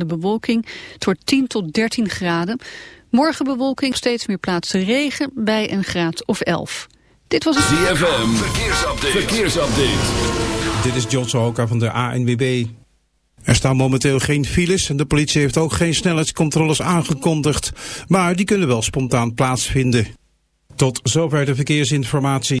wisselende bewolking. Het wordt 10 tot 13 graden. Morgen bewolking, steeds meer plaatsen regen bij een graad of 11. Dit was het... ZFM, verkeersupdate. verkeersupdate. Dit is John Sohoka van de ANWB. Er staan momenteel geen files en de politie heeft ook geen snelheidscontroles aangekondigd. Maar die kunnen wel spontaan plaatsvinden. Tot zover de verkeersinformatie.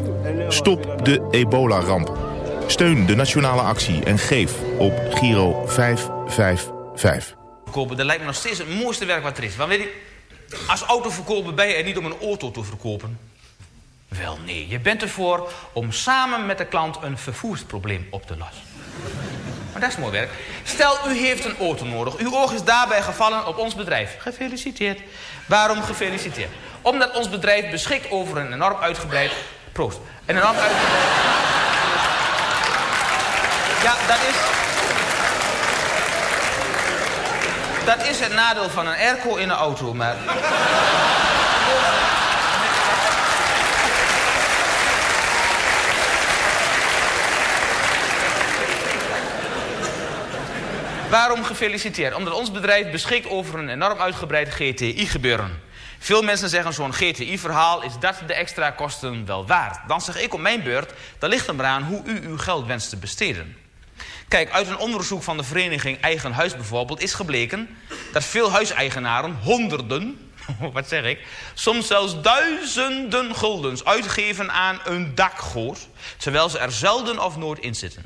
Stop de ebola-ramp. Steun de nationale actie en geef op Giro 555. verkopen, dat lijkt me nog steeds het mooiste werk wat er is. Want weet je, als autoverkoper ben je er niet om een auto te verkopen. Wel nee, je bent ervoor om samen met de klant een vervoersprobleem op te lossen. Maar dat is mooi werk. Stel, u heeft een auto nodig. Uw oog is daarbij gevallen op ons bedrijf. Gefeliciteerd. Waarom gefeliciteerd? Omdat ons bedrijf beschikt over een enorm uitgebreid... Proost. Een enorm. Ja, dat is... Dat is het nadeel van een airco in een auto, maar... Waarom gefeliciteerd? Omdat ons bedrijf beschikt over een enorm uitgebreid GTI-gebeuren. Veel mensen zeggen zo'n GTI-verhaal is dat de extra kosten wel waard. Dan zeg ik op mijn beurt, dat ligt er maar aan hoe u uw geld wenst te besteden. Kijk, uit een onderzoek van de vereniging Eigen Huis bijvoorbeeld is gebleken dat veel huiseigenaren honderden, wat zeg ik, soms zelfs duizenden guldens uitgeven aan een dakgoot, terwijl ze er zelden of nooit in zitten.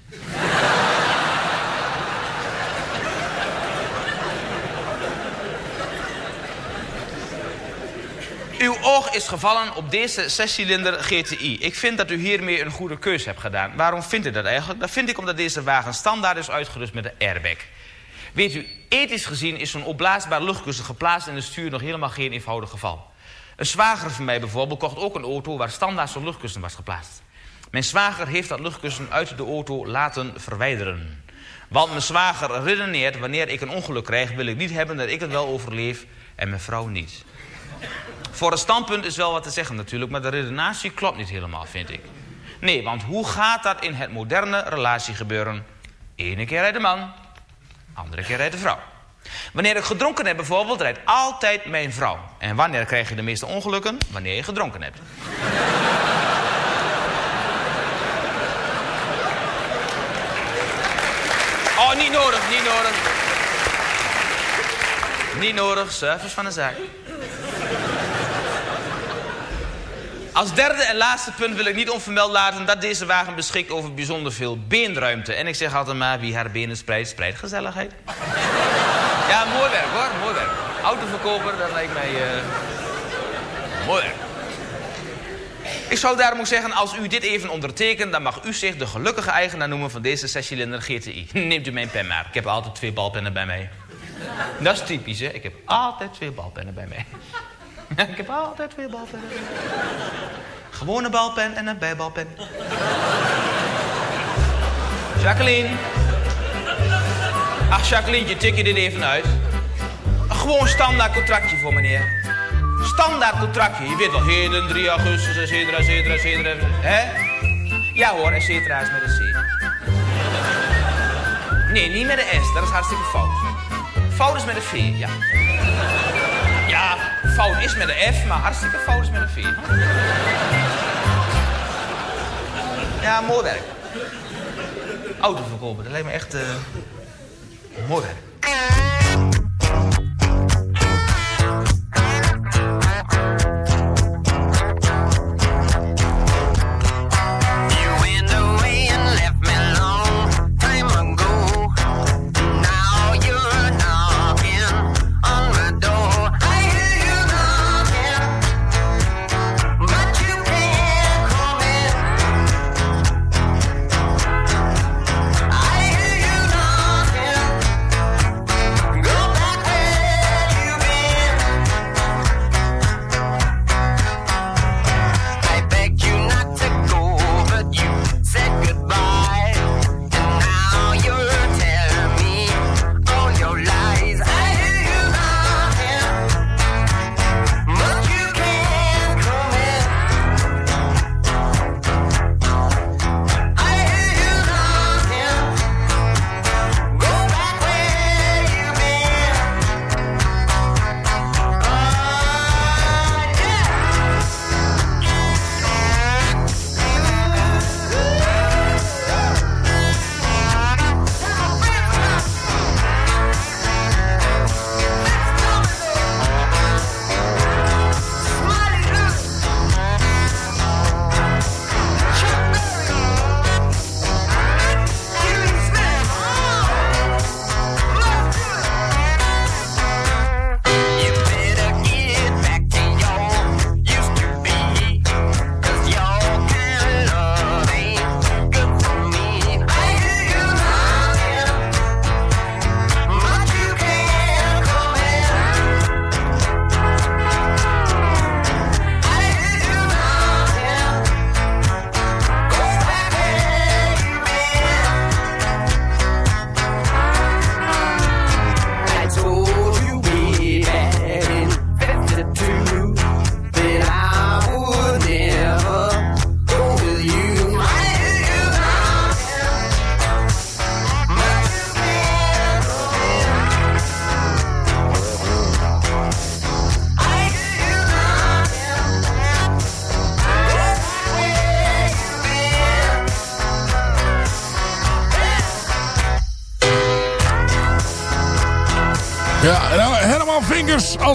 Uw oog is gevallen op deze zescilinder GTI. Ik vind dat u hiermee een goede keus hebt gedaan. Waarom vindt u dat eigenlijk? Dat vind ik omdat deze wagen standaard is uitgerust met een airbag. Weet u, ethisch gezien is zo'n opblaasbaar luchtkussen geplaatst in de stuur nog helemaal geen eenvoudig geval. Een zwager van mij bijvoorbeeld kocht ook een auto waar standaard zo'n luchtkussen was geplaatst. Mijn zwager heeft dat luchtkussen uit de auto laten verwijderen. Want mijn zwager redeneert, wanneer ik een ongeluk krijg, wil ik niet hebben dat ik het wel overleef en mijn vrouw niet. Voor een standpunt is wel wat te zeggen natuurlijk, maar de redenatie klopt niet helemaal, vind ik. Nee, want hoe gaat dat in het moderne relatiegebeuren? Ene keer rijdt de man, andere keer rijdt de vrouw. Wanneer ik gedronken heb bijvoorbeeld, rijdt altijd mijn vrouw. En wanneer krijg je de meeste ongelukken? Wanneer je gedronken hebt. Oh, niet nodig, niet nodig. Niet nodig, service van de zaak. Als derde en laatste punt wil ik niet onvermeld laten dat deze wagen beschikt over bijzonder veel beenruimte. En ik zeg altijd maar, wie haar benen spreidt, spreidt gezelligheid. Ja, mooi werk hoor, mooi werk. Autoverkoper, dat lijkt mij... eh, mooi werk. Ik zou daarom ook zeggen, als u dit even ondertekent... dan mag u zich de gelukkige eigenaar noemen van deze 6-cilinder GTI. Neemt u mijn pen maar. Ik heb altijd twee balpennen bij mij. Dat is typisch, hè. Ik heb altijd twee balpennen bij mij. Ik heb altijd twee balpennen. Gewone balpen en een bijbalpen. Jacqueline. Ach, Jacqueline, tik je dit even uit. Gewoon standaard contractje voor meneer. Standaard contractje. Je weet wel, heden 3 augustus, et cetera, et cetera, et cetera. Hè? Ja hoor, et cetera is met een C. Nee, niet met een S. Dat is hartstikke fout. Fout is met een V, ja. Fout is met een F, maar hartstikke fout is met een V. Ja, mooi werk. Autoverkopen, dat lijkt me echt... werk.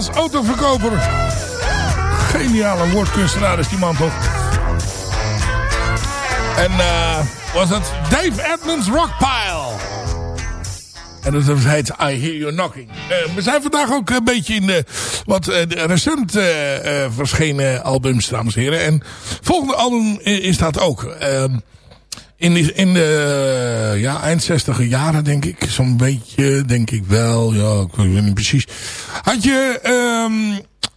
Als autoverkoper. Geniale woordkunstenaar is die man toch. En eh was het Dave Edmonds Rockpile. En dat heet I Hear You Knocking. Eh, we zijn vandaag ook een beetje in de wat eh, recent verschenen albums, dames en heren. En volgende album is dat ook. In, de- in de ja, eind 60 jaren, denk ik. Zo'n beetje, denk ik wel. Ja, ik weet niet precies. Had je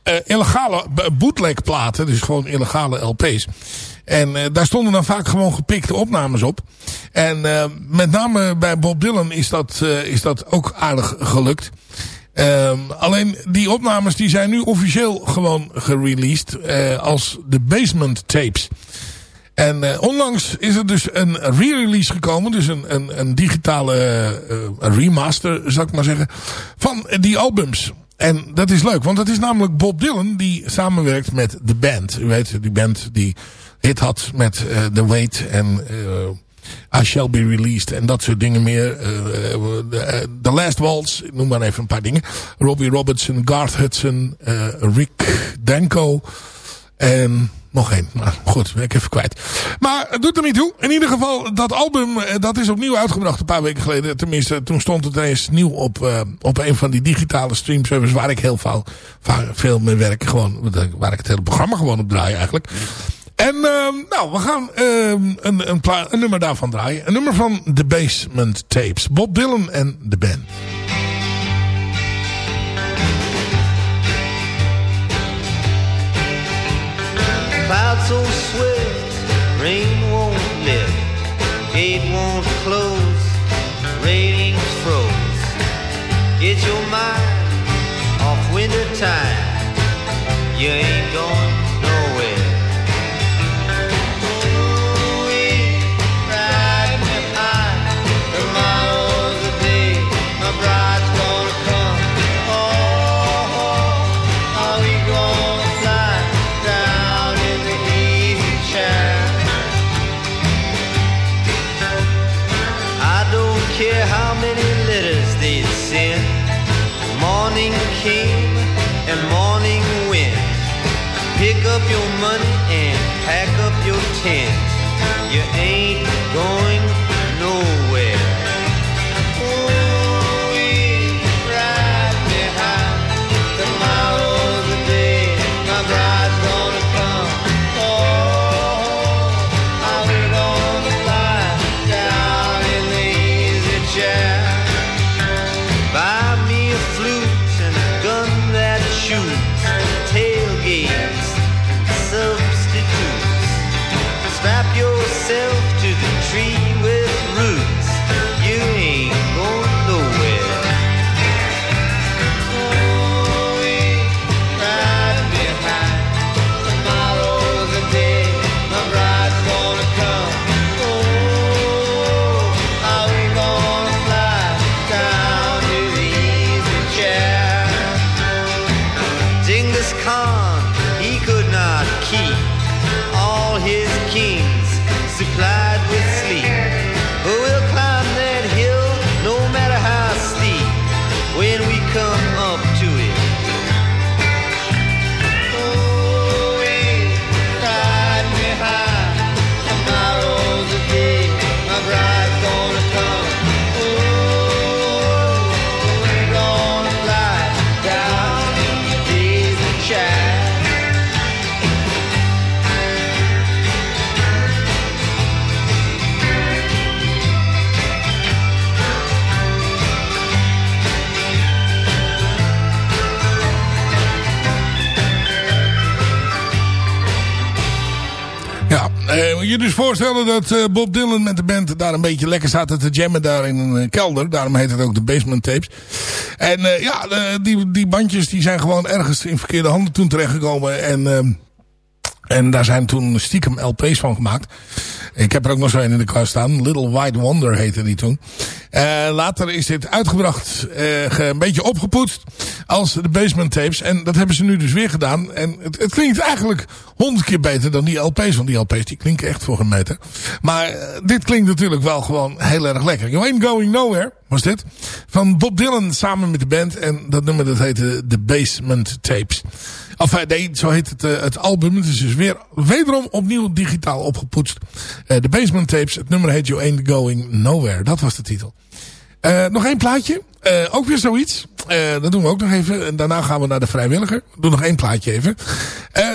eh, illegale bootlegplaten. Dus gewoon illegale LP's. En eh, daar stonden dan vaak gewoon gepikte opnames op. En eh, met name bij Bob Dylan is dat, is dat ook aardig gelukt. Ehm, alleen die opnames die zijn nu officieel gewoon gereleased. als de Basement Tapes. En eh, onlangs is er dus een re-release gekomen. Dus een, een, een digitale een remaster, zou ik maar zeggen. Van die albums. En dat is leuk. Want het is namelijk Bob Dylan die samenwerkt met de band. U weet, die band die hit had met eh, The Wait en... I Shall Be Released en dat soort dingen meer. The The Last Waltz, noem maar even een paar dingen. Robbie Robertson, Garth Hudson, Rick Danko en nog één. Nou goed, ben ik even kwijt. Maar het doet er niet toe. In ieder geval, dat album eh, dat is opnieuw uitgebracht een paar weken geleden. Tenminste, toen stond het ineens nieuw op, eh, op een van die digitale streamservices waar ik heel veel, veel mee werk. Gewoon, waar ik het hele programma gewoon op draai eigenlijk. En ehm, nou, we gaan ehm, een, een, een nummer daarvan draaien. Een nummer van The Basement Tapes. Bob Dylan en de band. Clouds so swift, rain won't lift, gate won't close, ratings froze. Get your mind off winter time, you ain't going up your tent. You ain't going je dus voorstellen dat eh, Bob Dylan met de band daar een beetje lekker zaten te jammen daar in een eh, kelder. Daarom heet het ook de Basement Tapes. En eh, ja, die, die bandjes die zijn gewoon ergens in verkeerde handen toen terechtgekomen. En, en daar zijn toen stiekem LP's van gemaakt. Ik heb er ook nog zo een in de kast staan. Little White Wonder heette die toen. Eh, later is dit uitgebracht, ge- een beetje opgepoetst als de Basement Tapes. En dat hebben ze nu dus weer gedaan. En het, het klinkt eigenlijk honderd keer beter dan die LP's. Want die LP's die klinken echt voor een meter. Maar eh, dit klinkt natuurlijk wel gewoon heel erg lekker. You Ain't Going Nowhere was dit. Van Bob Dylan samen met de band. En dat nummer dat heette The Basement Tapes. Of eh, zo heet het, eh, het album. Het is dus weer wederom opnieuw digitaal opgepoetst. Eh The Basement Tapes. Het nummer heet You Ain't Going Nowhere. Dat was de titel. Nog één plaatje. Ook weer zoiets. Dat doen we ook nog even. En daarna gaan we naar de vrijwilliger. We doen nog één plaatje even.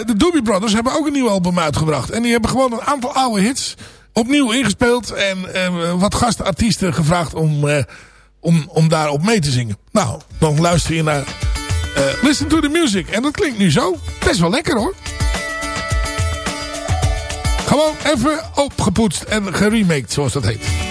De Doobie Brothers hebben ook een nieuw album uitgebracht. En die hebben gewoon een aantal oude hits opnieuw ingespeeld. En wat gastartiesten gevraagd om, om, om daarop mee te zingen. Nou, dan luister je naar eh, Listen to the Music. En dat klinkt nu zo. Best wel lekker hoor. Gewoon even opgepoetst en geremaked zoals dat heet.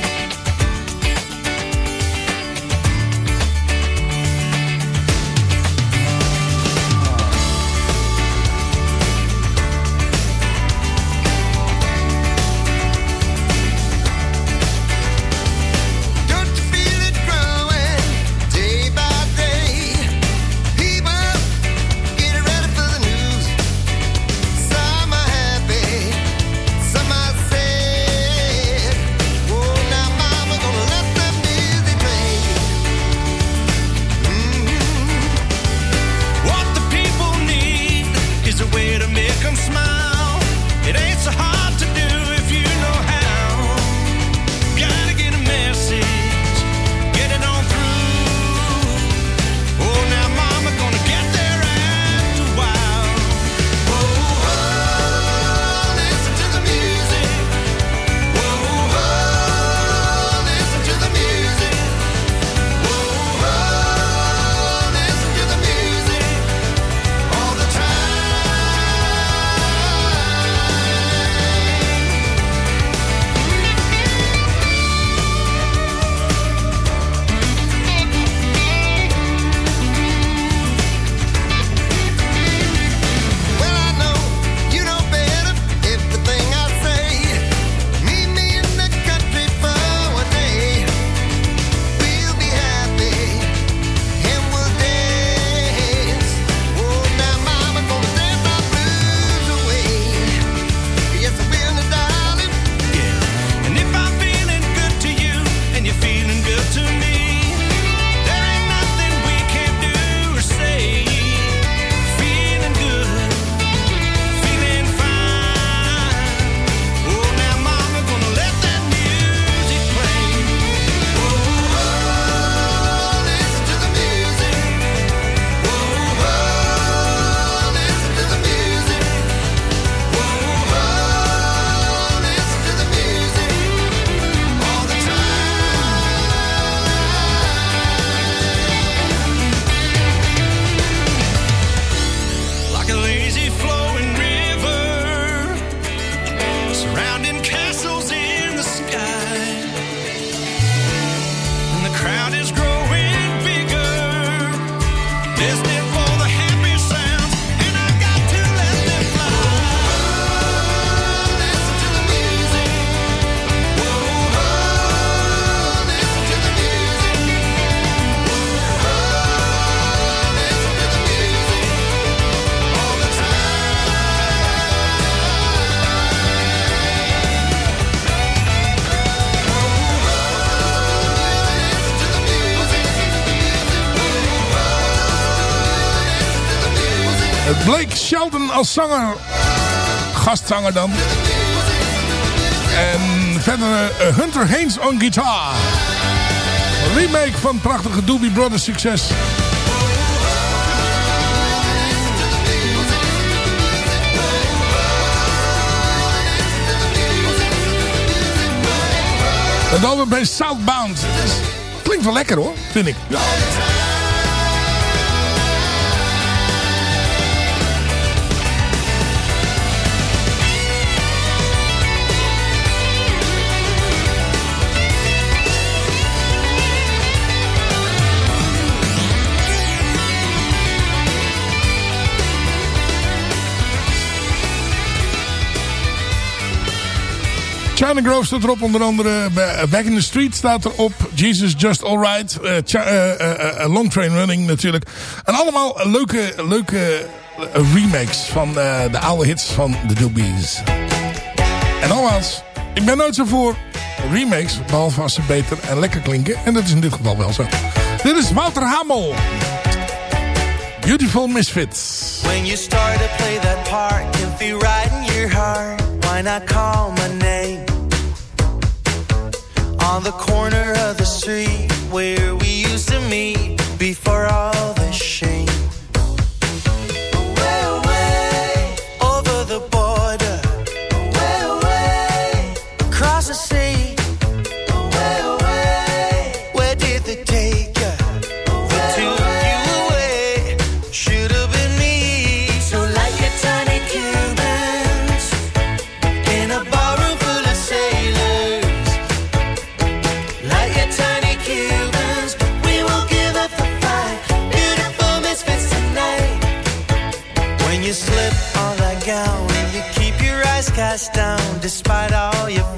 Als zanger. Gastzanger dan. En verder eh, Hunter Haynes on guitar. Remake van prachtige Doobie Brothers succes. Het album bij Southbound. Klinkt wel lekker hoor, vind ik. China Grove staat erop, onder andere Back in the Street staat erop. Jesus Just Alright. eh eh, eh, Long Train Running natuurlijk. En allemaal leuke, leuke remakes van de oude hits van de Doobies. En nogmaals, ik ben nooit zo voor remakes, behalve als ze beter en lekker klinken. En dat is in dit geval wel zo. Dit is Wouter Hamel. Beautiful Misfits. When you start to play that part, can feel right in your heart. Why not call my name? On the corner of the street where we used to meet before all down despite all your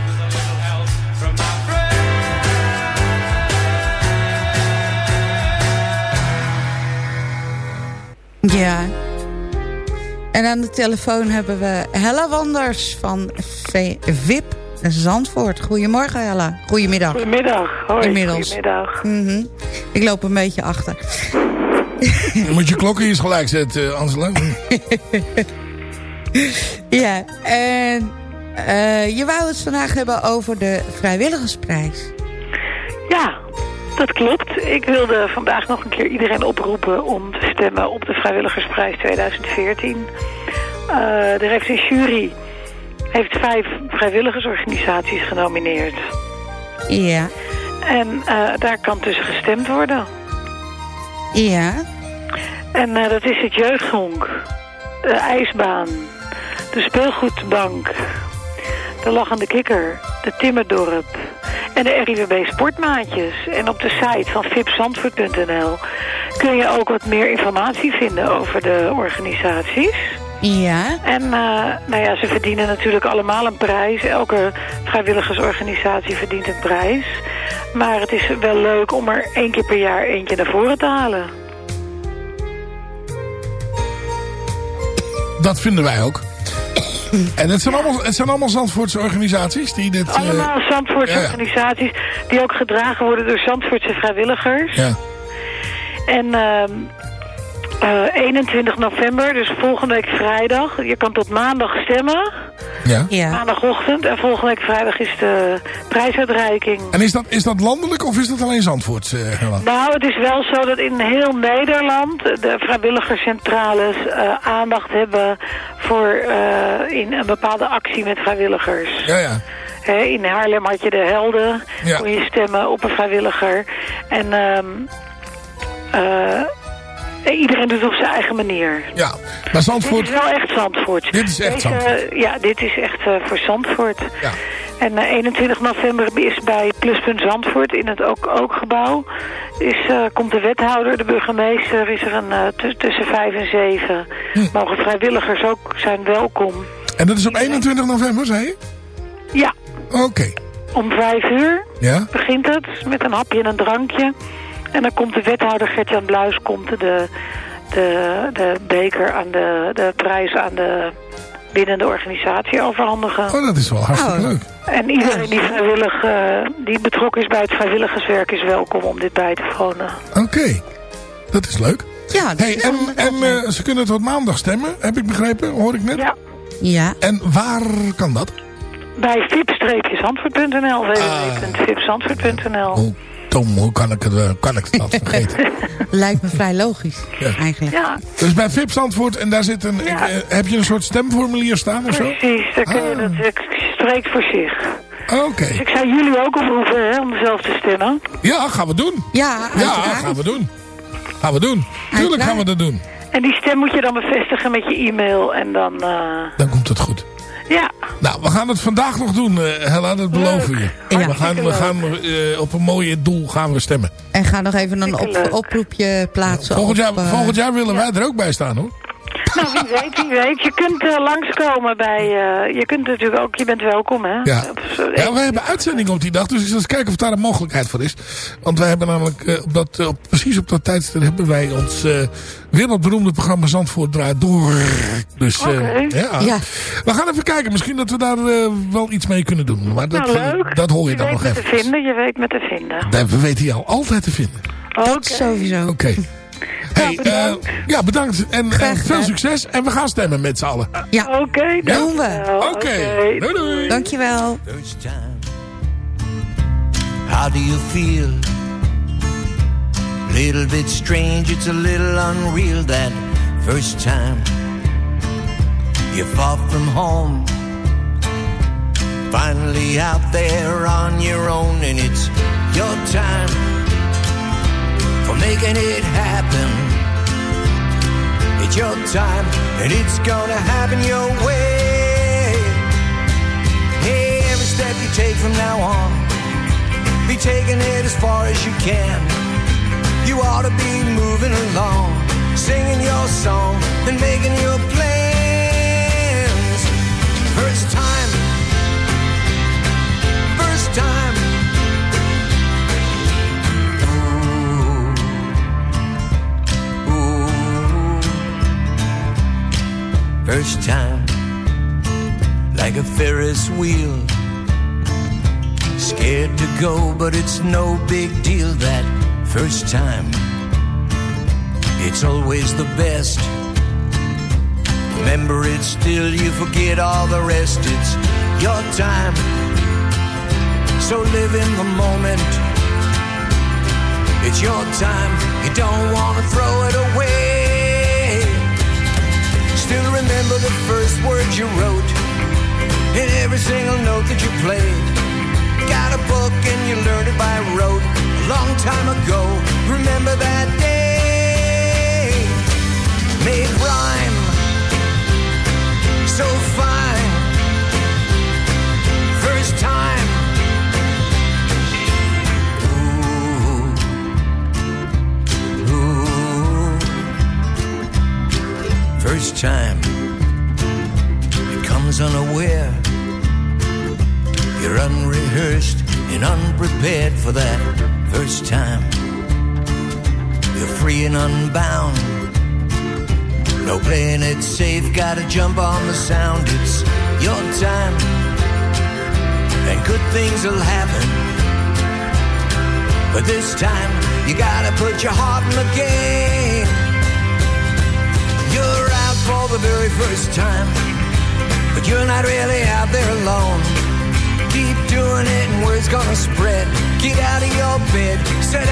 Ja. En aan de telefoon hebben we Hella Wanders van V- VIP Zandvoort. Goedemorgen Hella. Goedemiddag. Goedemiddag. Hoi. Inmiddels. Goedemiddag. Mhm. Ik loop een beetje achter. Je moet je klokken eens gelijk zetten, Angela. Ja, en eh, je wou het vandaag hebben over de vrijwilligersprijs. Ja, dat klopt. Ik wilde vandaag nog een keer iedereen oproepen om te stemmen op de Vrijwilligersprijs 2014. Eh de heeft een jury heeft vijf vrijwilligersorganisaties genomineerd. Ja. En eh, daar kan tussen gestemd worden. Ja. En eh, dat is het Jeugdhonk, de IJsbaan, de Speelgoedbank, de Lachende Kikker, de Timmerdorp en de RIWB Sportmaatjes. En op de site van vipzandvoort.nl kun je ook wat meer informatie vinden over de organisaties. Ja. En eh, nou ja, ze verdienen natuurlijk allemaal een prijs. Elke vrijwilligersorganisatie verdient een prijs. Maar het is wel leuk om er één keer per jaar eentje naar voren te halen. Dat vinden wij ook. En het zijn, allemaal, het zijn allemaal Zandvoortse organisaties die dit... eh, Allemaal Zandvoortse ja, ja. organisaties die ook gedragen worden door Zandvoortse vrijwilligers. Ja. En ehm, eh, 21 november, dus volgende week vrijdag. Je kan tot maandag stemmen. Ja. Maandagochtend. En volgende week vrijdag is de prijsuitreiking. En is dat, is dat landelijk of is dat alleen Zandvoort, eh, Hella? Nou, het is wel zo dat in heel Nederland de vrijwilligerscentrales eh, aandacht hebben voor eh, in een bepaalde actie met vrijwilligers. Ja, ja. In Haarlem had je de helden, Ja. kon je stemmen op een vrijwilliger. En ehm, eh, iedereen doet het op zijn eigen manier. Ja, maar Zandvoort... Dit is wel echt Zandvoort. Dit is echt Deze, Zandvoort. Ja, dit is echt eh, voor Zandvoort. Ja. En eh, 21 november is bij Pluspunt Zandvoort in het ook, ook gebouw. Is, eh, komt de wethouder, de burgemeester, is er een, eh, tussen 5 en 7. Hm. Mogen vrijwilligers ook zijn welkom. En dat is op 21 november, zei je? Ja, Oké. om 5 uur Ja? begint het met een hapje en een drankje. En dan komt de wethouder Gert-Jan Bluis komt de, de, de beker aan de, de prijs aan de binnende organisatie overhandigen. Oh, dat is wel hartstikke leuk. En iedereen die vrijwillig, eh, die betrokken is bij het vrijwilligerswerk is welkom om dit bij te wonen. Oké. Dat is leuk. Ja, Hey, en en eh, ze kunnen tot maandag stemmen, heb ik begrepen, hoor ik net. Ja. Ja. En waar kan dat? Bij www.vipzandvoort.nl. Oh, Tom, hoe kan ik, het, eh, kan ik dat vergeten? Lijkt me vrij logisch, eigenlijk. Ja, dus bij VIP Zandvoort, en daar zit een, ik, eh, heb je een soort stemformulier staan of zo? precies. Dan kun je, dat eh, spreekt voor zich. Oké. Dus ik zou jullie ook oproepen hè, om zelf te stemmen. Ja, gaan we doen. Ja, Ja, gaan we doen. Gaan we doen. Tuurlijk gaan we dat doen. En die stem moet je dan bevestigen met je e-mail en dan... eh, Dan komt het goed. Ja, Nou, we gaan het vandaag nog doen, eh, Hella, dat beloven we je. Ja. We gaan, we gaan eh, op een mooie doel gaan we stemmen. En ga nog even een op, oproepje plaatsen. Volgend op, jaar, eh, volgend jaar willen wij er ook bij staan, hoor. Nou wie weet, wie weet. Je kunt eh, langskomen bij... eh, je kunt natuurlijk ook, je bent welkom hè. Ja. Zo- Ja, we hebben uitzending op die dag, dus ik zal eens kijken of daar een mogelijkheid voor is. Want wij hebben namelijk, eh, op dat, eh, op, precies op dat tijdstip hebben wij ons eh, wereldberoemde programma Zandvoort draait door. Dus eh, Oké. ja. Ja. we gaan even kijken, misschien dat we daar eh, wel iets mee kunnen doen. Maar dat, nou eh, leuk. dat hoor je dan weet nog me even. te vinden, je weet me te vinden. Dat- We weten jou altijd te vinden. Oké. Sowieso. Oké. Hey, eh, ja, bedankt. En Graag veel succes. En we gaan stemmen met z'n allen. Ja, Oké, doen we. Oké. Doei doei. Dankjewel. First time. How do you feel? Little bit strange, it's a little unreal that first time. You're far from home. Finally out there on your own, and it's your time for making it happen. It's your time, and it's gonna happen your way. Hey, every step you take from now on, be taking it as far as you can. You ought to be moving along, singing your song, and making your plans. First time, like a Ferris wheel. Scared to go, but it's no big deal that first time. It's always the best. Remember it still, you forget all the rest. It's your time. So live in the moment. It's your time. You don't want to throw it away. Still remember the first words you wrote and every single note that you played. Got a book and you learned it by rote a long time ago. Remember that day? Made rhyme so fine. First time. First time. It comes unaware. You're unrehearsed and unprepared for that first time. You're free and unbound. No playing it safe, gotta jump on the sound. It's your time, and good things will happen. But this time, you gotta put your heart in the game. You're for the very first time, but you're not really out there alone. Keep doing it, and word's gonna spread. Get out of your bed, set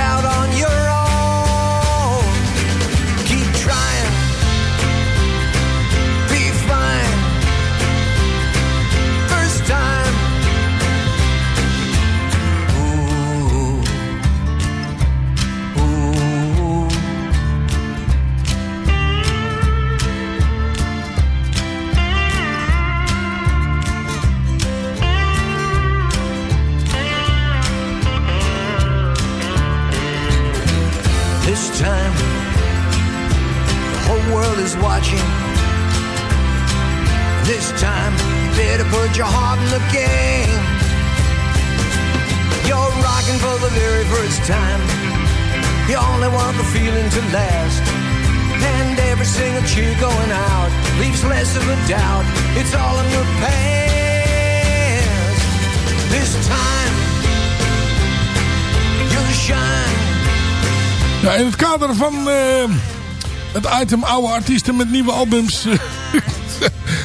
item oude artiesten met nieuwe albums...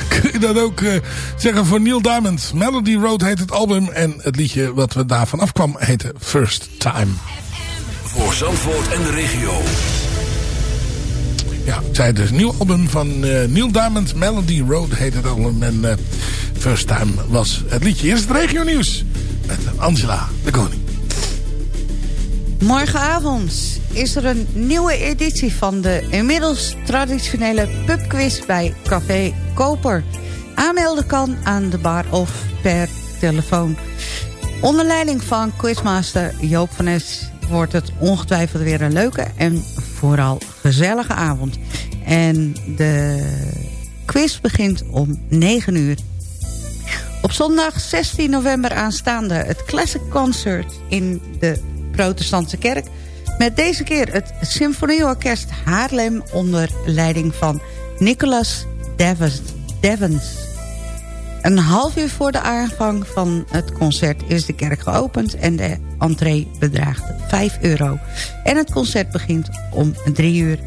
kun je dat ook eh, zeggen voor Neil Diamond. Melody Road heet het album en het liedje wat we daarvan afkwam heette First Time. Voor Zandvoort en de regio. Ja, ik zei dus nieuw album van eh, Neil Diamond. Melody Road heet het album en eh, First Time was het liedje. Is het regio nieuws met Angela de Koning. Morgenavond is er een nieuwe editie van de inmiddels traditionele pubquiz bij Café Koper. Aanmelden kan aan de bar of per telefoon. Onder leiding van quizmaster Joop van Es wordt het ongetwijfeld weer een leuke en vooral gezellige avond. En de quiz begint om 9 uur. Op zondag 16 november aanstaande het Classic Concert in de protestantse kerk. Met deze keer het Symfonieorkest Haarlem onder leiding van Nicolas Devens. Een half uur voor de aanvang van het concert is de kerk geopend... en de entree bedraagt 5 euro. En het concert begint om 3 uur.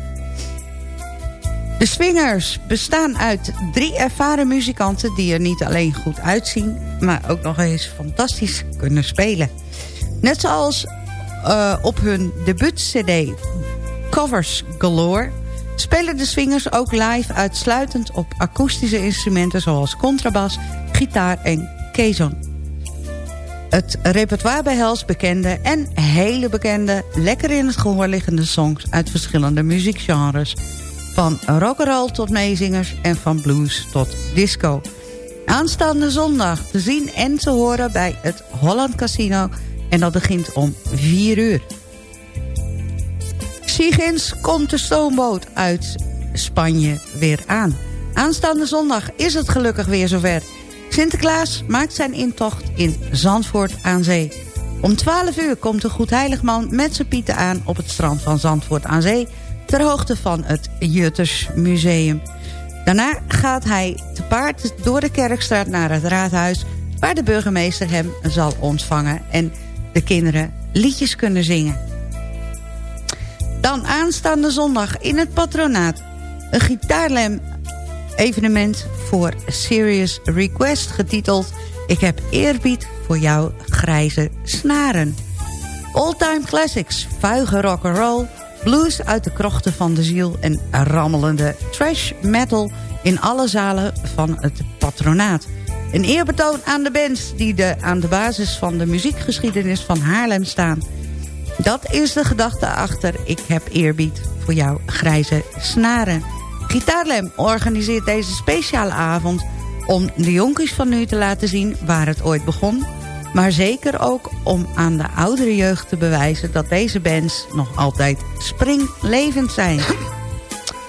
De Swingers bestaan uit drie ervaren muzikanten... die er niet alleen goed uitzien... maar ook nog eens fantastisch kunnen spelen. Net zoals uh, op hun debuut-cd Covers Galore... spelen de Swingers ook live uitsluitend op akoestische instrumenten... zoals contrabas, gitaar en kazon. Het repertoire behelst bekende en hele bekende... lekker in het gehoor liggende songs uit verschillende muziekgenres. Van rock'n'roll tot meezingers en van blues tot disco. Aanstaande zondag te zien en te horen bij het Holland Casino... en dat begint om 4 uur. Sigins komt de stoomboot uit Spanje weer aan. Aanstaande zondag is het gelukkig weer zover. Sinterklaas maakt zijn intocht in Zandvoort aan Zee. Om 12 uur komt de Goedheiligman met zijn pieten aan... op het strand van Zandvoort aan Zee... ter hoogte van het Jutters Museum. Daarna gaat hij te paard door de Kerkstraat naar het raadhuis... waar de burgemeester hem zal ontvangen... en de kinderen liedjes kunnen zingen. Dan aanstaande zondag in het patronaat. Een gitaarlem evenement voor Serious Request getiteld... Ik heb eerbied voor jouw grijze snaren. All-time classics, vuige rock'n'roll... blues uit de krochten van de ziel... en rammelende trash metal in alle zalen van het patronaat. Een eerbetoon aan de bands die de, aan de basis van de muziekgeschiedenis van Haarlem staan... Dat is de gedachte achter Ik heb eerbied voor jouw grijze snaren. Gitaarlem organiseert deze speciale avond om de jonkies van nu te laten zien waar het ooit begon. Maar zeker ook om aan de oudere jeugd te bewijzen dat deze bands nog altijd springlevend zijn.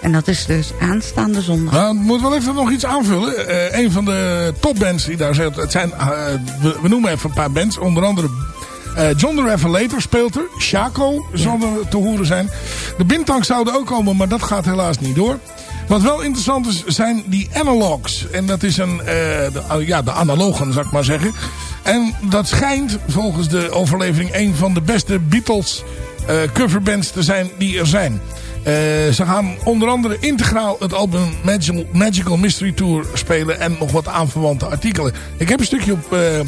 En dat is dus aanstaande zondag. Nou, ik moet wel even nog iets aanvullen. Eh een van de topbands die daar zit, het zijn, eh, we, we noemen even een paar bands, onder andere eh, John the Revelator speelt er. Shaco zal er te horen zijn. De Bintank zouden ook komen, maar dat gaat helaas niet door. Wat wel interessant is, zijn die analogs. En dat is een, de, ja, de analogen, zou ik maar zeggen. En dat schijnt volgens de overlevering een van de beste Beatles coverbands te zijn die er zijn. Eh, ze gaan onder andere integraal het album Magical, Magical Mystery Tour spelen en nog wat aanverwante artikelen. Ik heb een stukje op... eh,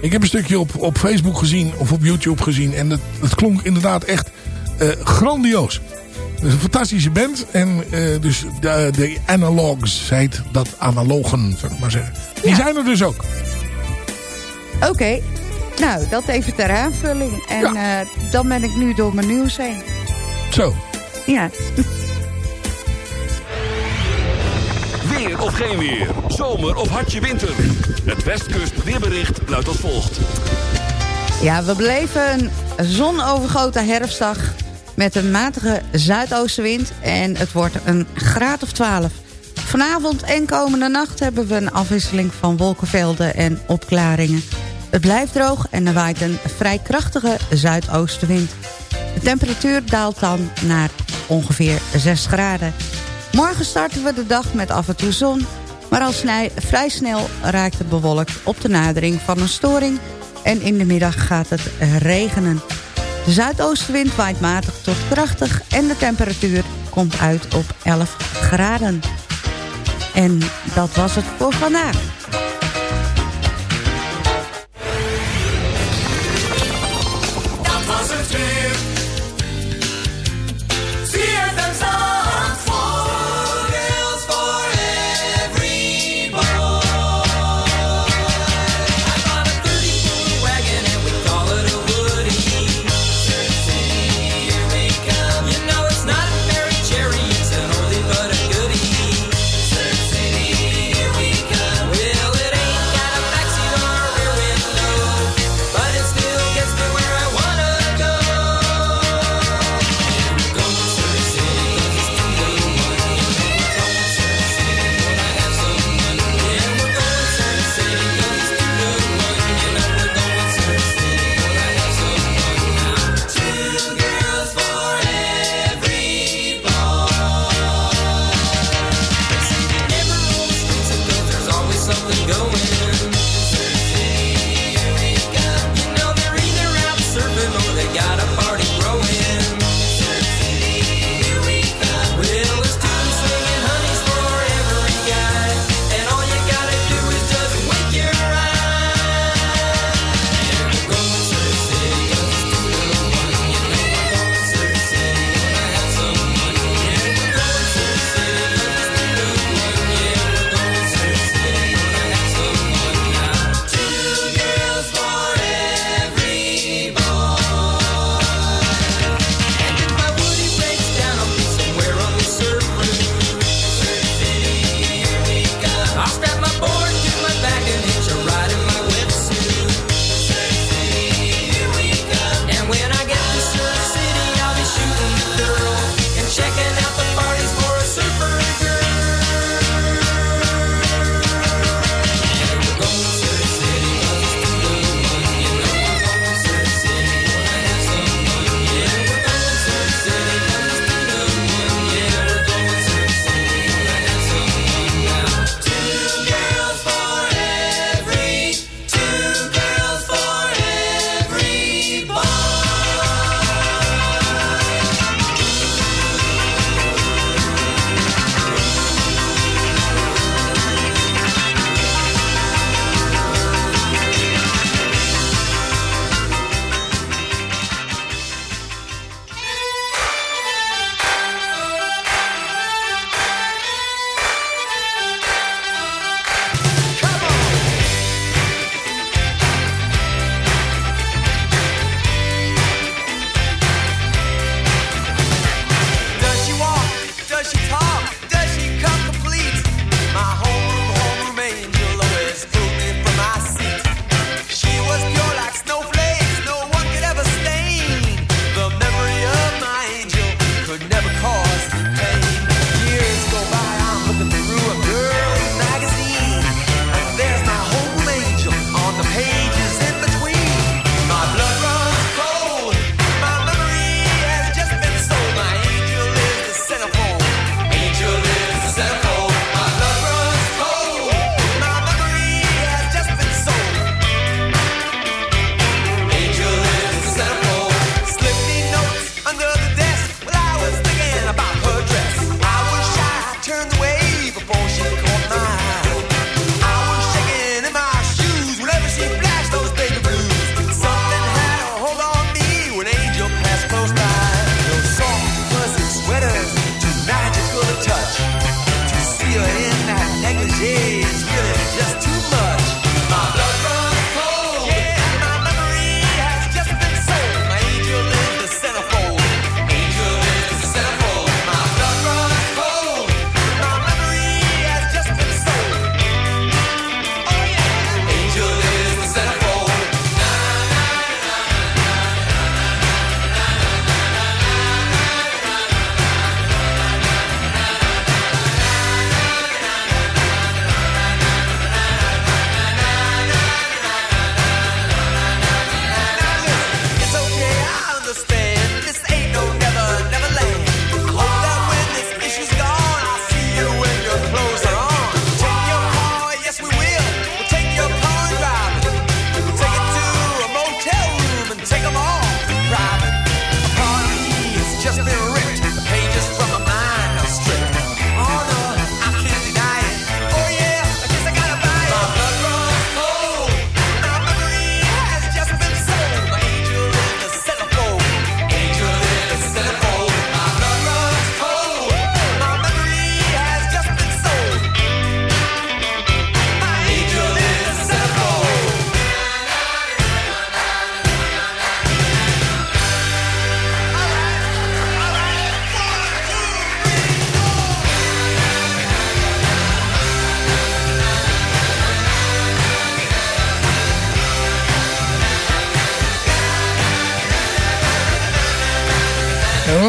ik heb een stukje op, op Facebook gezien of op YouTube gezien. En het, het klonk inderdaad echt eh, grandioos. Het is een fantastische band. En dus de, de Analogs heet dat analogen, zou ik maar zeggen. Die zijn er dus ook. Oké, nou dat even ter aanvulling. En dan ben ik nu door mijn nieuws heen. Zo. Ja. Weer of geen weer. Zomer of hartje winter. Het Westkust weerbericht luidt als volgt. Ja, we beleven een zonovergoten herfstdag met een matige zuidoostenwind en het wordt een graad of 12. Vanavond en komende nacht hebben we een afwisseling van wolkenvelden en opklaringen. Het blijft droog en er waait een vrij krachtige zuidoostenwind. De temperatuur daalt dan naar ongeveer 6 graden. Morgen starten we de dag met af en toe zon... maar al snij- vrij snel raakt het bewolkt op de nadering van een storing... en in de middag gaat het regenen. De zuidoostenwind waait matig tot krachtig... en de temperatuur komt uit op 11 graden. En dat was het voor vandaag.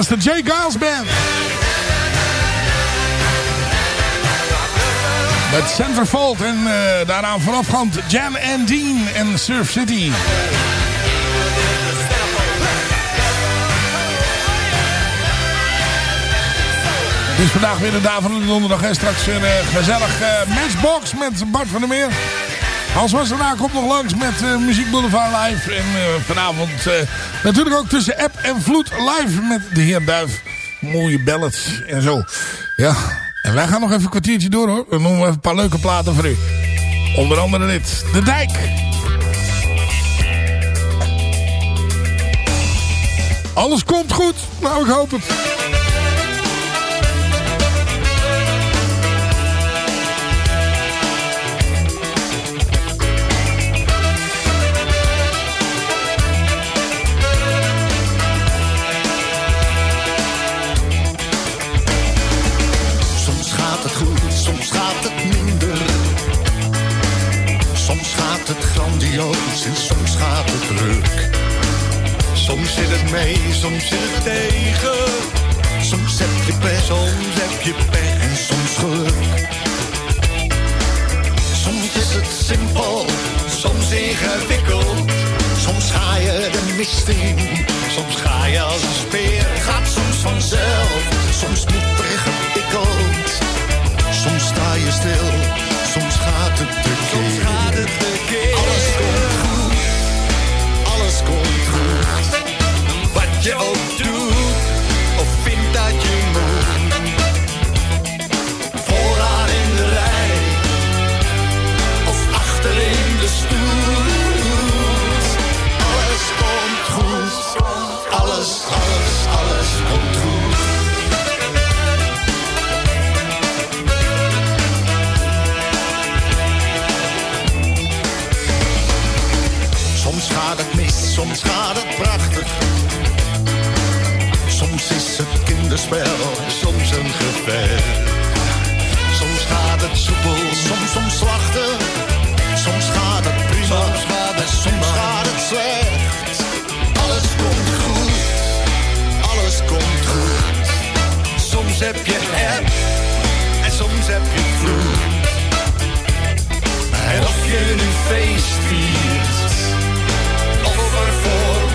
De J. Giles Band. Met Centerfold en eh, daaraan voorafgaand Jan and Dean en Surf City. Het is vandaag weer de dag van de donderdag en straks een eh, gezellig eh, matchbox met Bart van der Meer. Hans Wassenaar komt nog langs met eh, Muziek Boulevard live. En eh, vanavond eh, natuurlijk ook tussen app en vloed live met de heer Duif. Mooie ballads en zo. Ja, en wij gaan nog even een kwartiertje door hoor. We noemen even een paar leuke platen voor u. Onder andere dit. De Dijk. Alles komt goed. Nou, ik hoop het. En soms gaat het druk. Soms zit het mee, soms zit het tegen. Soms heb je pech, soms heb je pech en soms geluk. Soms is het simpel, soms ingewikkeld. Soms ga je de mist in, soms ga je als een speer. Gaat soms vanzelf, soms moet er gepikkeld. Soms sta je stil, soms soms gaat het prachtig. Soms is het kinderspel, soms een gevecht. Soms gaat het soepel, soms omslachtig. Soms gaat het prima, soms gaat het, soms gaat het slecht. Alles komt goed, alles komt goed. Soms heb je app en soms heb je vloed. En of je nu feest viert, of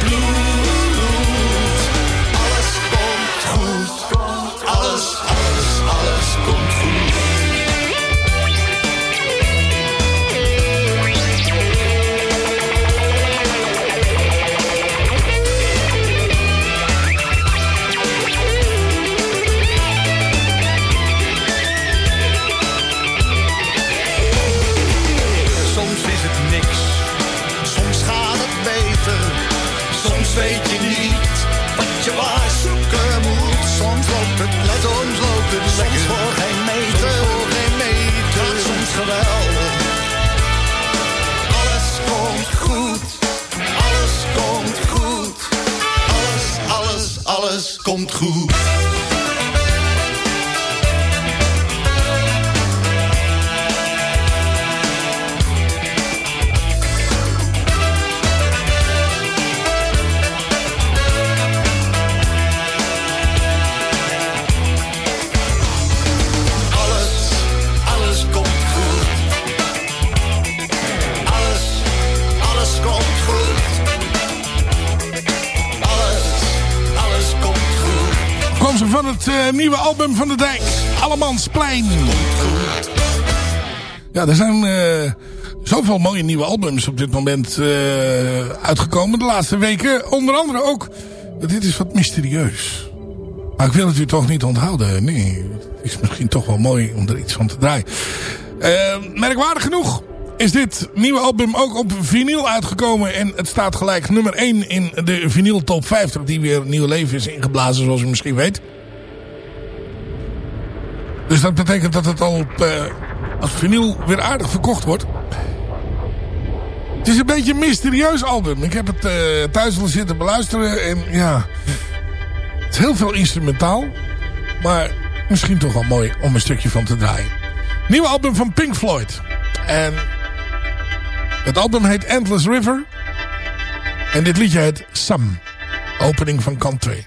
van de Dijk. Allemansplein. Ja, er zijn eh, zoveel mooie nieuwe albums op dit moment eh, uitgekomen de laatste weken. Onder andere ook, dit is wat mysterieus. Maar ik wil het u toch niet onthouden. Nee, het is misschien toch wel mooi om er iets van te draaien. Eh, merkwaardig genoeg is dit nieuwe album ook op vinyl uitgekomen. En het staat gelijk nummer 1 in de vinyl top 50. Die weer nieuw leven is ingeblazen zoals u misschien weet. Dus dat betekent dat het al op, eh, als vinyl weer aardig verkocht wordt. Het is een beetje een mysterieus album. Ik heb het eh, thuis al zitten beluisteren. En ja, het is heel veel instrumentaal. Maar misschien toch wel mooi om een stukje van te draaien. Nieuwe album van Pink Floyd. En het album heet Endless River. En dit liedje heet Sam. Opening van 2.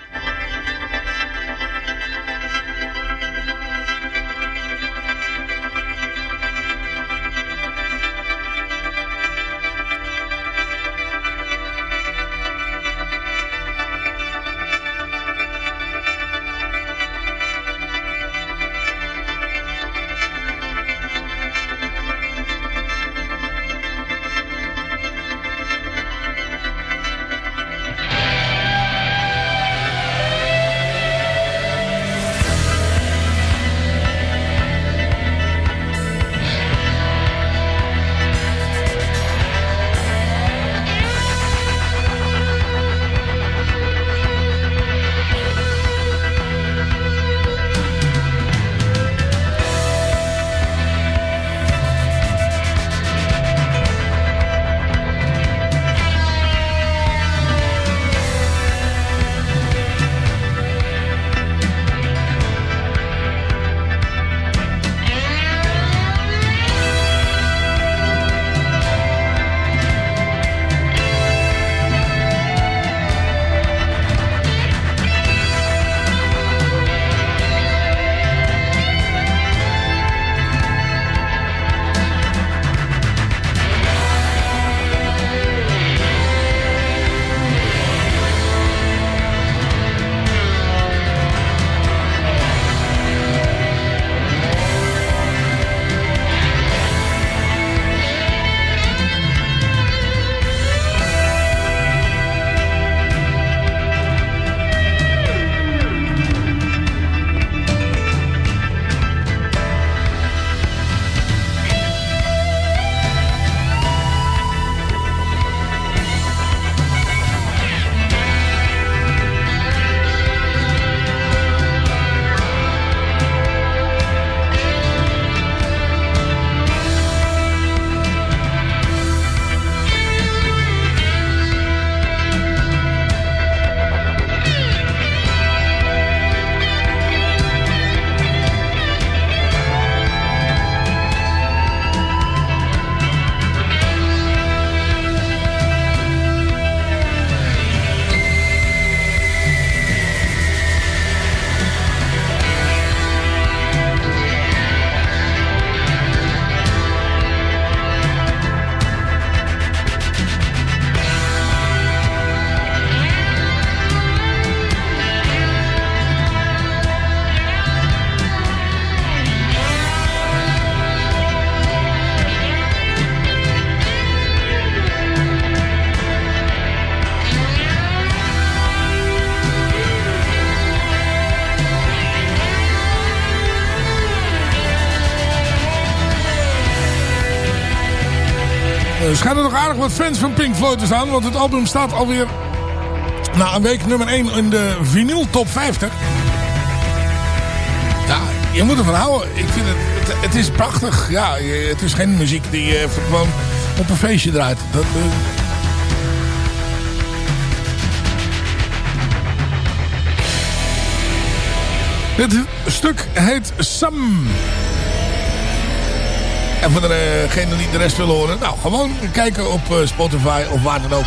Nog aardig wat fans van Pink Floyd te staan. Want het album staat alweer na een week nummer 1 in de vinyl top 50. Ja, je moet ervan houden. Ik vind het, het, is prachtig. Ja, het is geen muziek die even gewoon op een feestje draait. Dat, eh, Dit stuk heet Sam. En voor degenen die de rest willen horen, nou gewoon kijken op eh, Spotify of waar dan ook.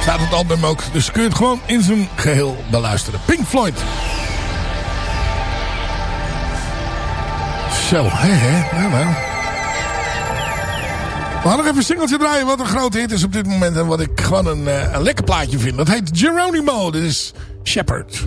Staat het album ook, dus kun je het gewoon in zijn geheel beluisteren. Pink Floyd. Zo, hè hè, nou nou. We gaan nog even een singeltje draaien wat een grote hit is op dit moment. En wat ik gewoon een, eh, een lekker plaatje vind. Dat heet Geronimo. Dit is Shepherd.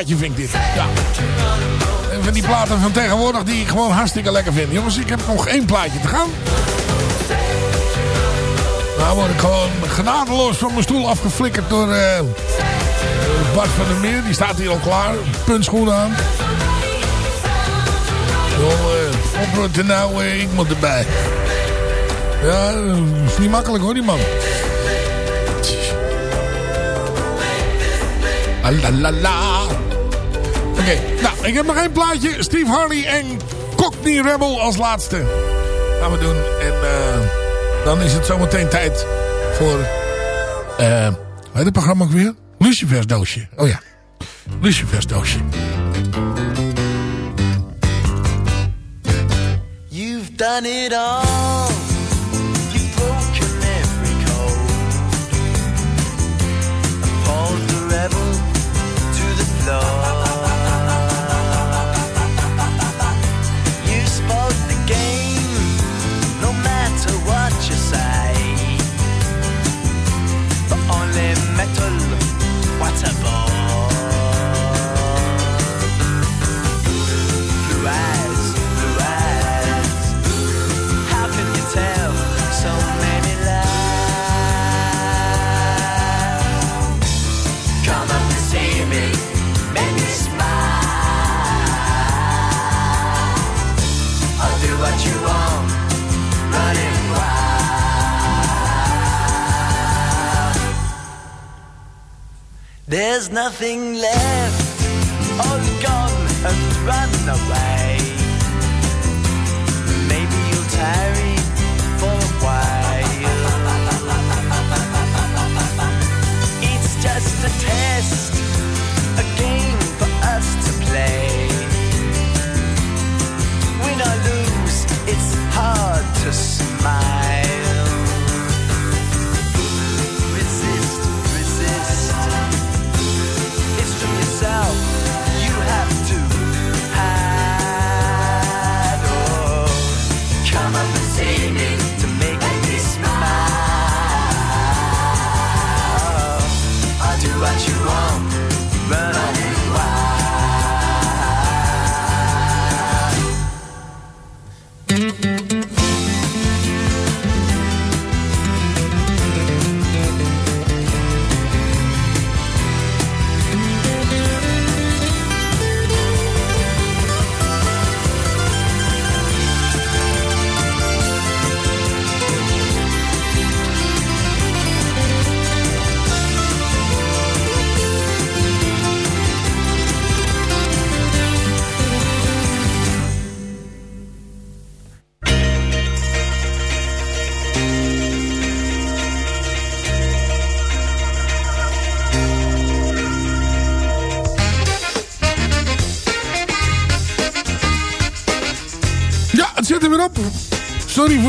plaatje vind ik dit. Ja. En van die platen van tegenwoordig die ik gewoon hartstikke lekker vind. Jongens, ik heb nog één plaatje te gaan. Nou word ik gewoon genadeloos van mijn stoel afgeflikkerd door eh, Bart van der Meer. Die staat hier al klaar. Puntschoenen aan. Joh, uh, nou, eh, ik moet erbij. Ja, dat is niet makkelijk hoor, die man. Alalala. Oké, nou, ik heb nog één plaatje. Steve Harley en Cockney Rebel als laatste. Gaan we doen. En eh, dan is het zometeen tijd voor... eh hoe heet het programma ook weer? Lucifers doosje. Oh ja, Lucifers doosje. You've done it all.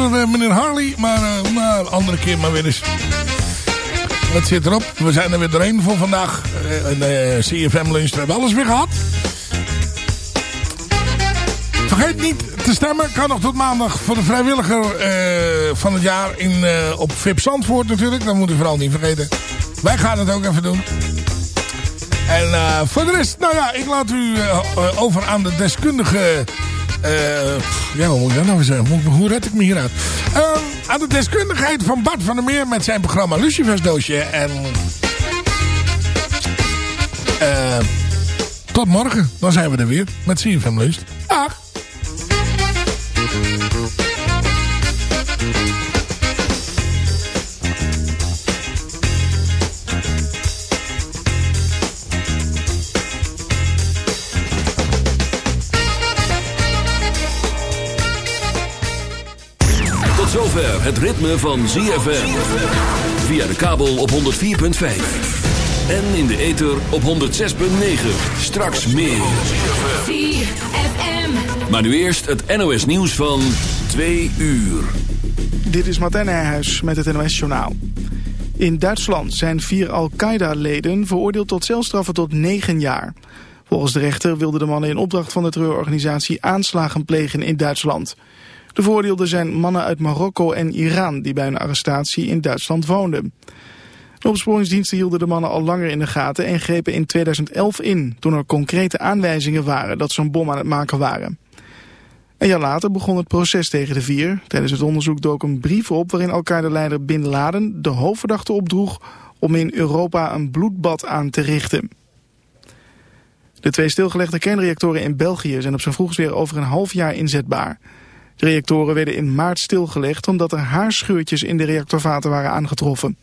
Eh, meneer Harley, maar eh, nou, andere keer maar weer eens. Het zit erop. We zijn er weer doorheen voor vandaag. De CFM lunch, we hebben alles weer gehad. Vergeet niet te stemmen. Kan nog tot maandag voor de vrijwilliger eh, van het jaar in, eh, op VIP Zandvoort natuurlijk. Dat moet u vooral niet vergeten. Wij gaan het ook even doen. En eh, voor de rest, nou ja, ik laat u eh, eh, over aan de deskundige... eh, ja, hoe moet ik dat nou weer zeggen? Hoe, red ik me hieruit? Ehm, aan de deskundigheid van Bart van der Meer met zijn programma Lucifers Doosje. En... eh, tot morgen. Dan zijn we er weer met CFM Lust. Dag. Zover het ritme van ZFM. Via de kabel op 104.5. En in de ether op 106.9. Straks meer. Maar nu eerst het NOS nieuws van 2 uur. Dit is Martijn Nijhuis met het NOS-journaal. In Duitsland zijn vier Al-Qaeda-leden veroordeeld tot celstraffen tot negen jaar. Volgens de rechter wilden de mannen in opdracht van de terreurorganisatie aanslagen plegen in Duitsland. De veroordeelden zijn mannen uit Marokko en Iran die bij een arrestatie in Duitsland woonden. De opsporingsdiensten hielden de mannen al langer in de gaten en grepen in 2011 in... toen er concrete aanwijzingen waren dat ze een bom aan het maken waren. Een jaar later begon het proces tegen de vier. Tijdens het onderzoek dook een brief op waarin Al-Qaeda-leider Bin Laden de hoofdverdachte opdroeg om in Europa een bloedbad aan te richten. De twee stilgelegde kernreactoren in België zijn op zijn vroegst weer over een half jaar inzetbaar. De reactoren werden in maart stilgelegd omdat er haarscheurtjes in de reactorvaten waren aangetroffen.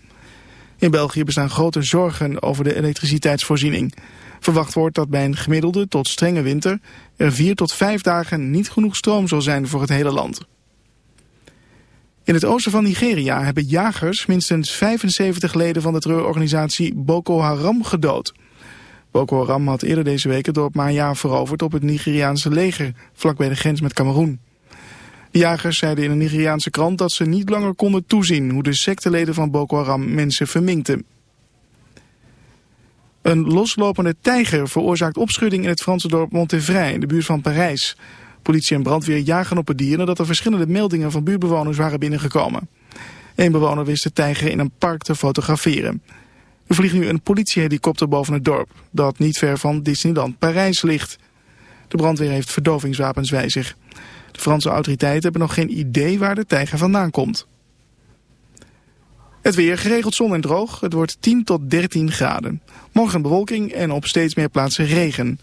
In België bestaan grote zorgen over de elektriciteitsvoorziening. Verwacht wordt dat bij een gemiddelde tot strenge winter er vier tot vijf dagen niet genoeg stroom zal zijn voor het hele land. In het oosten van Nigeria hebben jagers minstens 75 leden van de terreurorganisatie Boko Haram gedood. Boko Haram had eerder deze week het dorp Maya veroverd op het Nigeriaanse leger, vlakbij de grens met Cameroen. De jagers zeiden in een Nigeriaanse krant dat ze niet langer konden toezien hoe de secteleden van Boko Haram mensen verminkten. Een loslopende tijger veroorzaakt opschudding in het Franse dorp Montévray in de buurt van Parijs. Politie en brandweer jagen op het dier nadat er verschillende meldingen van buurtbewoners waren binnengekomen. Een bewoner wist de tijger in een park te fotograferen. Er vliegt nu een politiehelikopter boven het dorp, dat niet ver van Disneyland Parijs ligt. De brandweer heeft verdovingswapens bij zich. Franse autoriteiten hebben nog geen idee waar de tijger vandaan komt. Het weer geregeld zon en droog. Het wordt 10 tot 13 graden. Morgen bewolking en op steeds meer plaatsen regen.